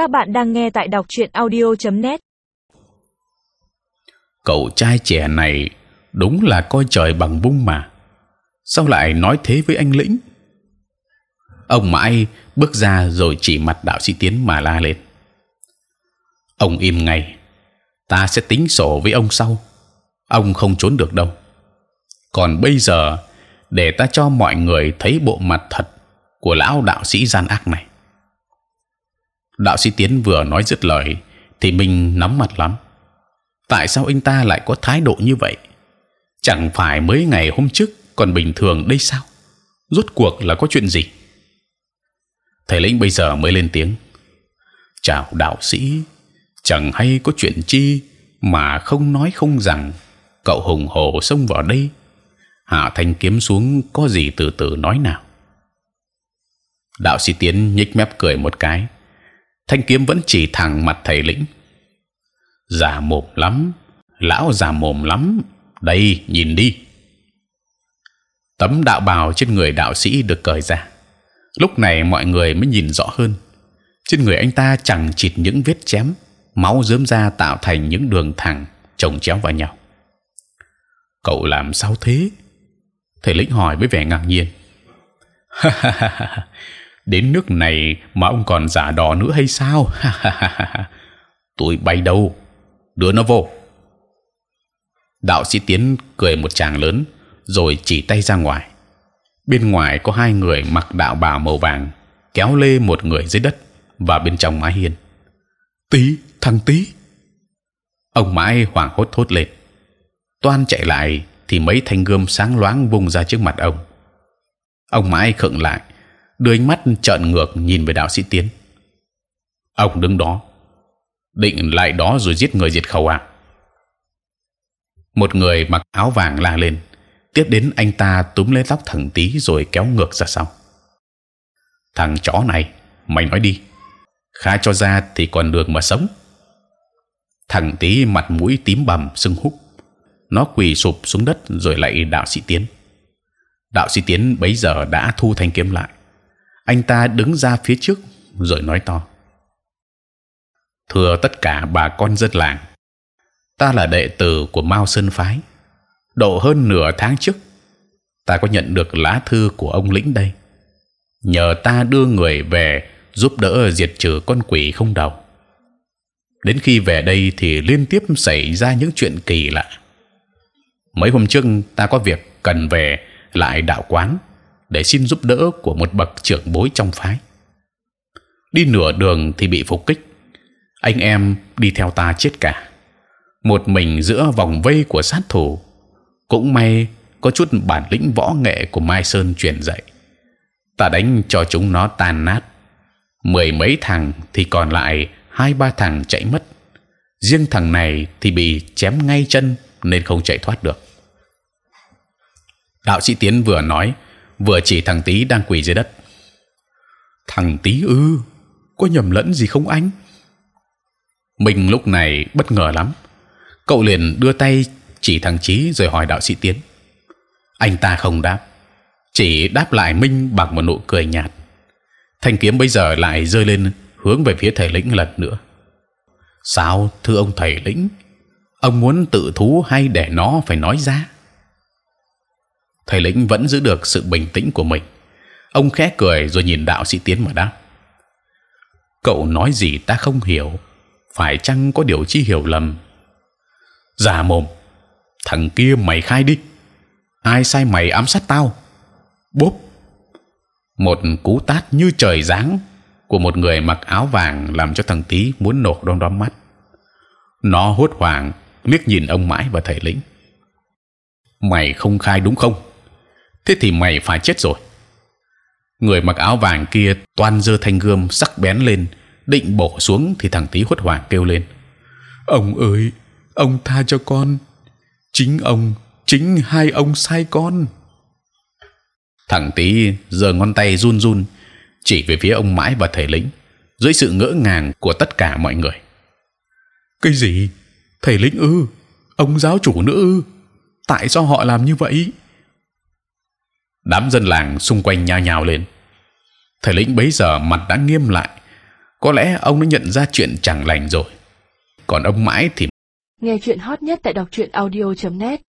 Các bạn đang nghe tại đọc truyện audio.net. Cậu trai trẻ này đúng là coi trời bằng bung mà. Sao lại nói thế với anh lĩnh? Ông mãi bước ra rồi chỉ mặt đạo sĩ tiến mà la lên. Ông im ngay. Ta sẽ tính sổ với ông sau. Ông không trốn được đâu. Còn bây giờ, để ta cho mọi người thấy bộ mặt thật của lão đạo sĩ gian ác này. Đạo sĩ tiến vừa nói dứt lời thì mình nóng mặt lắm. Tại sao anh ta lại có thái độ như vậy? Chẳng phải mấy ngày hôm trước còn bình thường đây sao? Rốt cuộc là có chuyện gì? Thầy lĩnh bây giờ mới lên tiếng. Chào đạo sĩ, chẳng hay có chuyện chi mà không nói không rằng cậu hùng hổ xông vào đây hạ thanh kiếm xuống có gì từ từ nói nào đạo sĩ tiến nhích mép cười một cái thanh kiếm vẫn chỉ thẳng mặt thầy lĩnh. Già mồm lắm, lão già mồm lắm. Đây, nhìn đi. Tấm đạo bào trên người đạo sĩ được cởi ra. Lúc này mọi người mới nhìn rõ hơn. Trên người anh ta chẳng chịt những vết chém, máu dớm ra tạo thành những đường thẳng chồng chéo vào nhau. Cậu làm sao thế? Thầy lĩnh hỏi với vẻ ngạc nhiên đến nước này mà ông còn giả đò nữa hay sao? Tôi bay đâu? Đưa nó vô. Đạo sĩ tiến cười một tràng lớn rồi chỉ tay ra ngoài. Bên ngoài có hai người mặc đạo bào màu vàng kéo lê một người dưới đất và bên trong mái hiên. Tí thằng tí. Ông mãi hoảng hốt thốt lên. Toan chạy lại thì mấy thanh gươm sáng loáng vung ra trước mặt ông. Ông mãi khựng lại, đưa ánh mắt trợn ngược nhìn về đạo sĩ tiến. Ông đứng đó, định lại đó rồi giết người diệt khẩu à? Một người mặc áo vàng la lên, tiếp đến anh ta túm lấy tóc thằng tí rồi kéo ngược ra sau. Thằng chó này, mày nói đi, khai cho ra thì còn đường mà sống. Thằng tí mặt mũi tím bầm sưng húp nó quỳ sụp xuống đất rồi lại đạo sĩ tiến đạo sĩ tiến bấy giờ đã thu thanh kiếm lại anh ta đứng ra phía trước, rồi nói to. Thưa tất cả bà con dân làng, ta là đệ tử của mao sơn phái. Độ hơn nửa tháng trước, ta có nhận được lá thư của ông lĩnh đây. Nhờ ta đưa người về giúp đỡ diệt trừ con quỷ không đầu. Đến khi về đây thì liên tiếp xảy ra những chuyện kỳ lạ. Mấy hôm trước, ta có việc cần về lại đạo quán để xin giúp đỡ của một bậc trưởng bối trong phái. Đi nửa đường thì bị phục kích. Anh em đi theo ta chết cả. Một mình giữa vòng vây của sát thủ, cũng may có chút bản lĩnh võ nghệ của mai sơn truyền dạy. Ta đánh cho chúng nó tan nát. Mười mấy thằng thì còn lại hai ba thằng chạy mất. Riêng thằng này thì bị chém ngay chân nên không chạy thoát được. Đạo sĩ Tiến vừa nói vừa chỉ thằng Tý đang quỳ dưới đất. Thằng Tý ư, có nhầm lẫn gì không anh? Mình lúc này bất ngờ lắm. Cậu liền đưa tay chỉ thằng Chí rồi hỏi đạo sĩ Tiến. Anh ta không đáp, chỉ đáp lại Minh bằng một nụ cười nhạt. Thanh kiếm bây giờ lại rơi lên hướng về phía thầy lĩnh lần nữa. Sao thưa ông thầy lĩnh? ông muốn tự thú hay để nó phải nói ra thầy lĩnh vẫn giữ được sự bình tĩnh của mình. Ông khẽ cười rồi nhìn đạo sĩ tiến mà đáp. Cậu nói gì ta không hiểu. Phải chăng có điều chi hiểu lầm? Già mồm, thằng kia mày khai đi. Ai sai mày ám sát tao? Bốp. Một cú tát như trời giáng của một người mặc áo vàng làm cho thằng tí muốn nổ đom đóm mắt. Nó hốt hoảng, liếc nhìn ông mãi và thầy lĩnh. Mày không khai đúng không? Thế thì mày phải chết rồi. Người mặc áo vàng kia toan giơ thanh gươm sắc bén lên định bổ xuống thì thằng tí hốt hoảng kêu lên. Ông ơi ông tha cho con. Chính ông chính hai ông sai con. Thằng tí giơ ngón tay run run chỉ về phía ông mãi và thầy lĩnh dưới sự ngỡ ngàng của tất cả mọi người. Cái gì? Thầy lĩnh ư? Ông giáo chủ nữa ư? Tại sao họ làm như vậy đám dân làng xung quanh nhao nhao lên. Thầy lĩnh bấy giờ mặt đã nghiêm lại. Có lẽ ông đã nhận ra chuyện chẳng lành rồi. Còn ông mãi thì Nghe chuyện hot nhất tại đọc truyện audio.net